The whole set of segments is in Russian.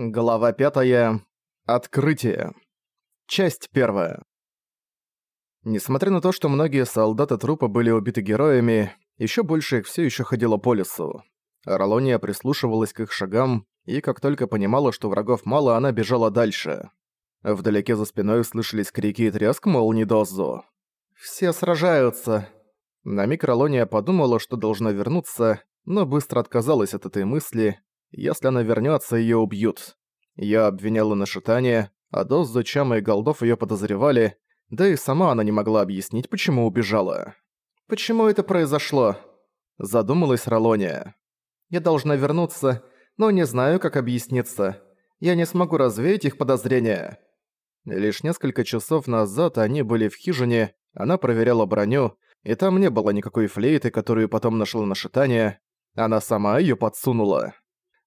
Глава 5. Открытие. Часть 1. Несмотря на то, что многие солдаты трупа были убиты героями, еще больше их все еще ходило по лесу. Ролония прислушивалась к их шагам, и как только понимала, что врагов мало, она бежала дальше. Вдалеке за спиной слышались крики и треск молний Дозу. «Все сражаются!» На миг Ролония подумала, что должна вернуться, но быстро отказалась от этой мысли, если она вернется, ее убьют. Я обвиняла на шитание, а Доззу, Чама и Голдов ее подозревали, да и сама она не могла объяснить, почему убежала. «Почему это произошло?» Задумалась Ролония. «Я должна вернуться, но не знаю, как объясниться. Я не смогу развеять их подозрения». Лишь несколько часов назад они были в хижине, она проверяла броню, и там не было никакой флейты, которую потом нашла на шитание. Она сама её подсунула.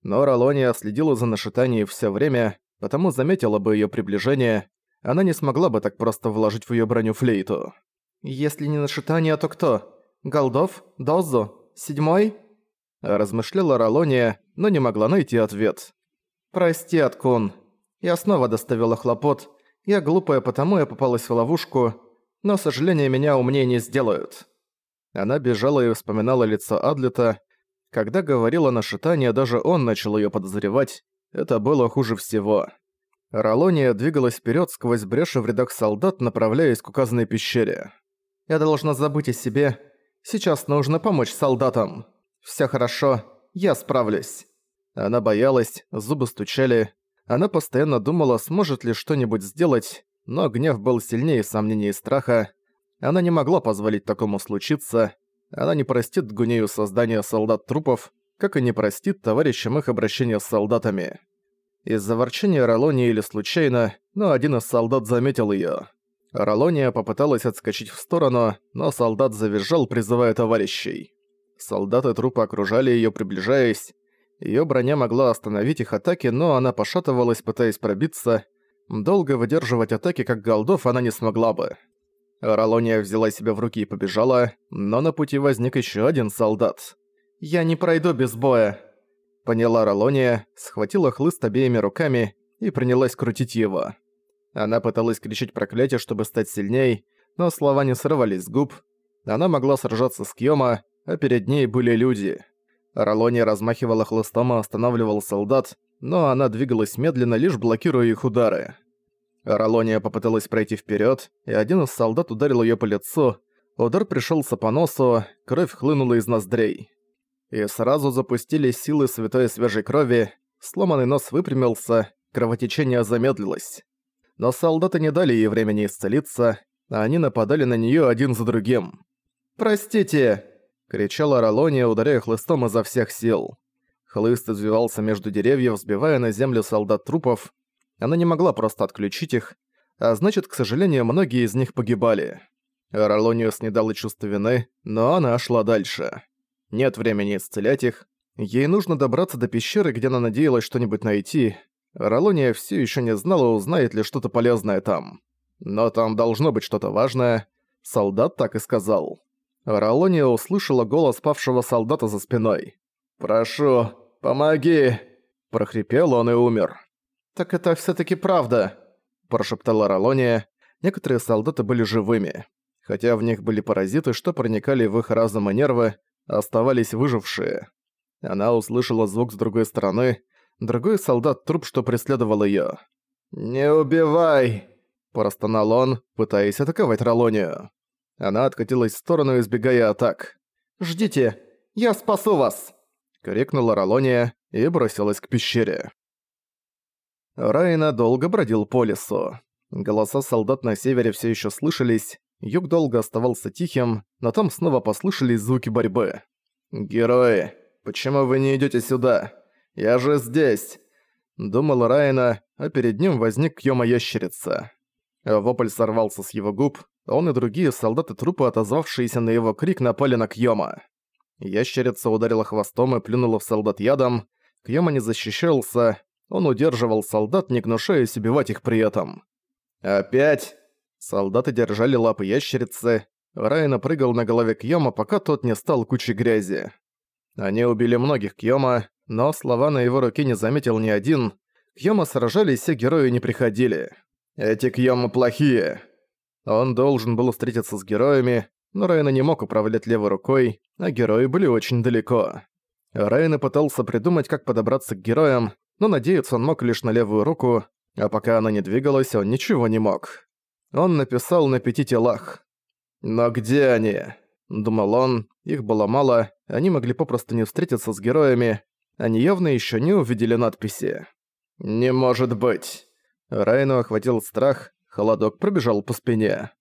Но Ролония следила за нашитанием все время, потому заметила бы её приближение, она не смогла бы так просто вложить в её броню флейту. «Если не нашитание, то кто? Голдов? Дозу? Седьмой?» Размышляла Ролония, но не могла найти ответ. «Прости, Аткун. Я снова доставила хлопот. Я глупая, потому я попалась в ловушку, но, к сожалению, меня умнее не сделают». Она бежала и вспоминала лицо Адлета, когда говорила на шитание, даже он начал её подозревать. Это было хуже всего. Ролония двигалась вперёд сквозь бреши в рядах солдат, направляясь к указанной пещере. «Я должна забыть о себе. Сейчас нужно помочь солдатам. Всё хорошо, я справлюсь». Она боялась, зубы стучали. Она постоянно думала, сможет ли что-нибудь сделать, но гнев был сильнее сомнений и страха. Она не могла позволить такому случиться. Она не простит Гунею создания солдат-трупов, как и не простит товарищам их обращения с солдатами. Из-за ворчания Ролония или случайно, но один из солдат заметил её. Ролония попыталась отскочить в сторону, но солдат завизжал, призывая товарищей. Солдаты трупа окружали её, приближаясь. Её броня могла остановить их атаки, но она пошатывалась, пытаясь пробиться. Долго выдерживать атаки, как голдов, она не смогла бы. Ролония взяла себя в руки и побежала, но на пути возник еще один солдат. «Я не пройду без боя», — поняла Ролония, схватила хлыст обеими руками и принялась крутить его. Она пыталась кричать проклятие, чтобы стать сильней, но слова не срывались с губ. Она могла сражаться с Кьёма, а перед ней были люди. Ролония размахивала хлыстом и останавливал солдат, но она двигалась медленно, лишь блокируя их удары. Ролония попыталась пройти вперед, и один из солдат ударил ее по лицу. Удар пришелся по носу, кровь хлынула из ноздрей. И сразу запустились силы святой свежей крови, сломанный нос выпрямился, кровотечение замедлилось. Но солдаты не дали ей времени исцелиться, а они нападали на нее один за другим. «Простите!» — кричала Ролония, ударяя хлыстом изо всех сил. Хлыст извивался между деревьев, сбивая на землю солдат трупов, она не могла просто отключить их, а значит, к сожалению, многие из них погибали. Ролонию снедало чувство вины, но она шла дальше. Нет времени исцелять их. Ей нужно добраться до пещеры, где она надеялась что-нибудь найти. Ролония все еще не знала, узнает ли что-то полезное там. Но там должно быть что-то важное. Солдат так и сказал. Ролония услышала голос павшего солдата за спиной. «Прошу, помоги!» Прохрипел он и умер. «Так это все таки правда», – прошептала Ролония. Некоторые солдаты были живыми. Хотя в них были паразиты, что проникали в их разум и нервы, оставались выжившие. Она услышала звук с другой стороны. Другой солдат труп, что преследовал её. «Не убивай!» – простонал он, пытаясь атаковать Ролонию. Она откатилась в сторону, избегая атак. «Ждите! Я спасу вас!» – крикнула Ролония и бросилась к пещере. Райна долго бродил по лесу. Голоса солдат на севере все еще слышались, юг долго оставался тихим, но там снова послышались звуки борьбы. «Герои, почему вы не идете сюда? Я же здесь!» Думал Райна, а перед ним возник Кьёма-ящерица. Вопль сорвался с его губ, он и другие солдаты-трупы, отозвавшиеся на его крик, напали на Кьёма. Ящерица ударила хвостом и плюнула в солдат ядом. Кьёма не защищался, он удерживал солдат, не гнушаясь убивать их при этом. «Опять?» Солдаты держали лапы ящерицы. Райна прыгал на голове Кьёма, пока тот не стал кучей грязи. Они убили многих Кьёма, но слова на его руке не заметил ни один. Кьёма сражались, все герои не приходили. Эти Кьёма плохие. Он должен был встретиться с героями, но Райна не мог управлять левой рукой, а герои были очень далеко. Райна пытался придумать, как подобраться к героям, но надеяться он мог лишь на левую руку, а пока она не двигалась, он ничего не мог. Он написал на пяти телах. «Но где они?» – думал он, их было мало, они могли попросту не встретиться с героями, они явно еще не увидели надписи. «Не может быть!» Райну охватил страх, холодок пробежал по спине.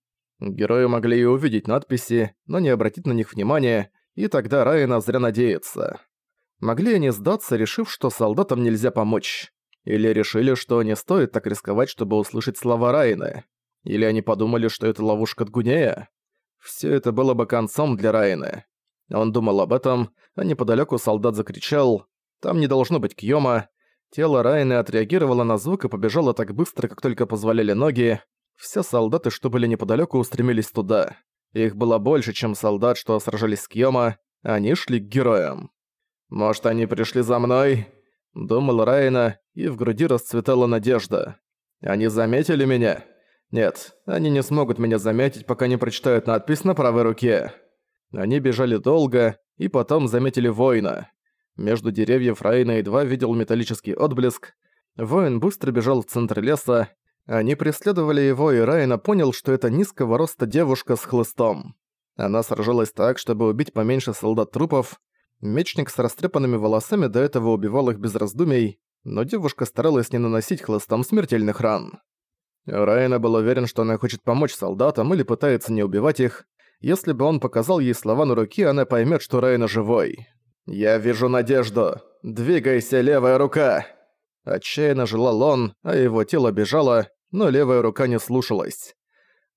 Герои могли и увидеть надписи, но не обратить на них внимания, и тогда Райна зря надеется. Могли они сдаться, решив, что солдатам нельзя помочь. Или решили, что не стоит так рисковать, чтобы услышать слова Райны. Или они подумали, что это ловушка Дгунея. Все это было бы концом для Райны. Он думал об этом, а неподалеку солдат закричал «Там не должно быть Кьёма». Тело Райны отреагировало на звук и побежало так быстро, как только позволяли ноги. Все солдаты, что были неподалеку, устремились туда. Их было больше, чем солдат, что сражались с Кьёма, они шли к героям. «Может, они пришли за мной?» Думал Райна, и в груди расцветала надежда. «Они заметили меня?» «Нет, они не смогут меня заметить, пока не прочитают надпись на правой руке». Они бежали долго, и потом заметили воина. Между деревьев Райна едва видел металлический отблеск. Воин быстро бежал в центр леса. Они преследовали его, и Райна понял, что это низкого роста девушка с хлыстом. Она сражалась так, чтобы убить поменьше солдат-трупов, Мечник с растрепанными волосами до этого убивал их без раздумий, но девушка старалась не наносить хлыстом смертельных ран. Райана был уверен, что она хочет помочь солдатам или пытается не убивать их. Если бы он показал ей слова на руке, она поймет, что Райана живой. «Я вижу надежду! Двигайся, левая рука!» Отчаянно желал он, а его тело бежало, но левая рука не слушалась.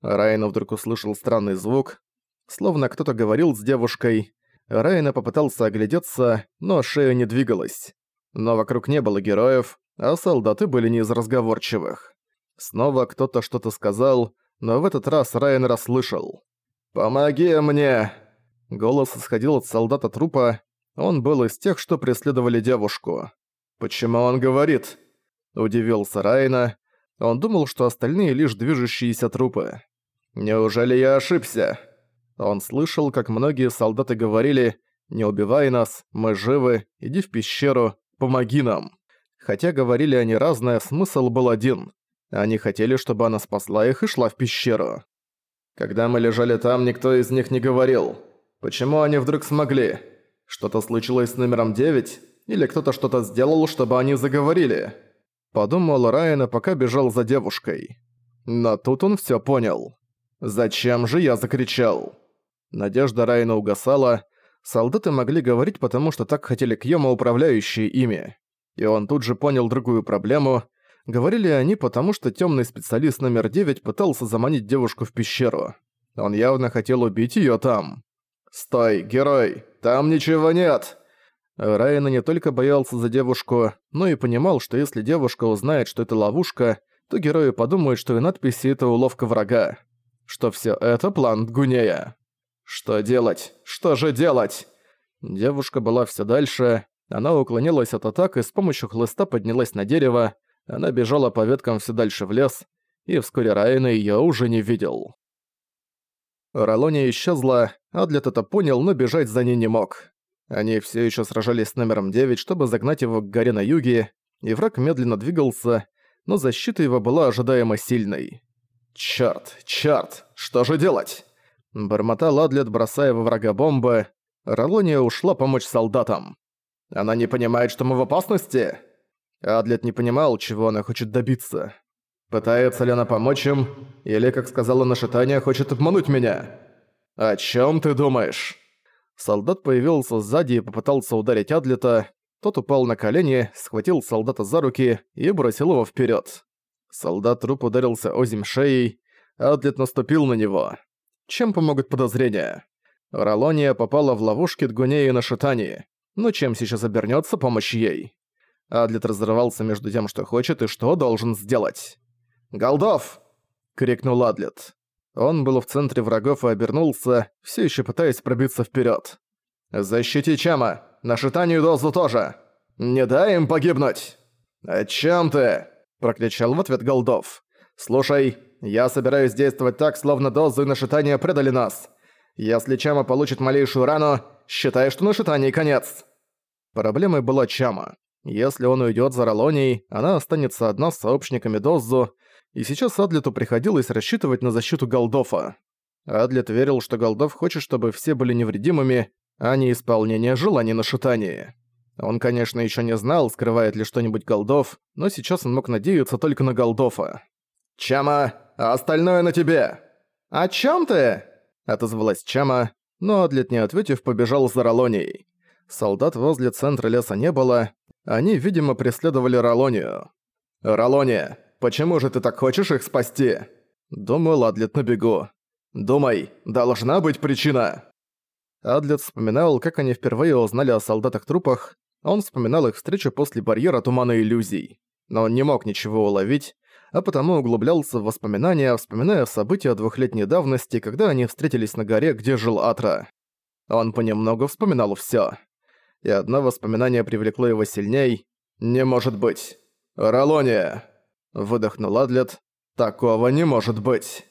Райана вдруг услышал странный звук, словно кто-то говорил с девушкой. Райна попытался оглядеться, но шея не двигалась. Но вокруг не было героев, а солдаты были не из разговорчивых. Снова кто-то что-то сказал, но в этот раз Райан расслышал. «Помоги мне!» Голос исходил от солдата трупа, он был из тех, что преследовали девушку. «Почему он говорит?» Удивился Райна. Он думал, что остальные лишь движущиеся трупы. «Неужели я ошибся?» Он слышал, как многие солдаты говорили «Не убивай нас, мы живы, иди в пещеру, помоги нам». Хотя говорили они разное, смысл был один. Они хотели, чтобы она спасла их и шла в пещеру. Когда мы лежали там, никто из них не говорил. Почему они вдруг смогли? Что-то случилось с номером 9? Или кто-то что-то сделал, чтобы они заговорили? Подумал Райана, пока бежал за девушкой. Но тут он всё понял. Зачем же я закричал? Надежда Райана угасала. Солдаты могли говорить, потому что так хотели Кьёма, управляющие ими. И он тут же понял другую проблему. Говорили они, потому что темный специалист номер 9 пытался заманить девушку в пещеру. Он явно хотел убить ее там. «Стой, герой! Там ничего нет!» Райана не только боялся за девушку, но и понимал, что если девушка узнает, что это ловушка, то герои подумают, что и надписи — это уловка врага. Что все это план Гунея. Что делать? Что же делать? Девушка была все дальше. Она уклонилась от атак и с помощью хлыста поднялась на дерево. Она бежала по веткам все дальше в лес, и вскоре Райана ее уже не видел. Ролония исчезла, Адлет это понял, но бежать за ней не мог. Они все еще сражались с номером 9, чтобы загнать его к горе на юге, и враг медленно двигался, но защита его была ожидаемо сильной. «Чёрт, чёрт, что же делать?» Бормотал Адлет, бросая во врага бомбы. Ролония ушла помочь солдатам. «Она не понимает, что мы в опасности?» Адлет не понимал, чего она хочет добиться. Пытается ли она помочь им, или, как сказала Нашитания, хочет обмануть меня? «О чем ты думаешь?» Солдат появился сзади и попытался ударить Адлета. Тот упал на колени, схватил солдата за руки и бросил его вперед. Солдат-труп ударился озим шеей, Адлет наступил на него. Чем помогут подозрения? Ролония попала в ловушки Дгунеи на Шитании. Но чем сейчас обернется помощь ей? Адлет разрывался между тем, что хочет и что должен сделать. «Голдов!» — крикнул Адлет. Он был в центре врагов и обернулся, все еще пытаясь пробиться вперед. «Защити Чама! На Шитанию дозу тоже! Не дай им погибнуть!» «О чем ты?» – прокричал в ответ Голдов. «Слушай, я собираюсь действовать так, словно дозы и нашитания предали нас. Если Чама получит малейшую рану, считай, что нашитание конец». Проблемой была Чама. Если он уйдет за Ролонией, она останется одна с сообщниками Дозу, и сейчас Адлету приходилось рассчитывать на защиту Голдофа. Адлет верил, что Голдов хочет, чтобы все были невредимыми, а не исполнение желаний на шитании. Он, конечно, еще не знал, скрывает ли что-нибудь Голдов, но сейчас он мог надеяться только на Голдофа. «Чама, а остальное на тебе!» «О чем ты?» — отозвалась Чама, но Адлет, не ответив, побежал за Ролонией. Солдат возле центра леса не было, они, видимо, преследовали Ролонию. «Ролония, почему же ты так хочешь их спасти?» Думал Адлет на бегу. «Думай, должна быть причина!» Адлет вспоминал, как они впервые узнали о солдатах-трупах, он вспоминал их встречу после барьера тумана иллюзий. Но он не мог ничего уловить, а потому углублялся в воспоминания, вспоминая события двухлетней давности, когда они встретились на горе, где жил Атра. Он понемногу вспоминал всё и одно воспоминание привлекло его сильней. «Не может быть! Ролония!» Выдохнул Адлет. «Такого не может быть!»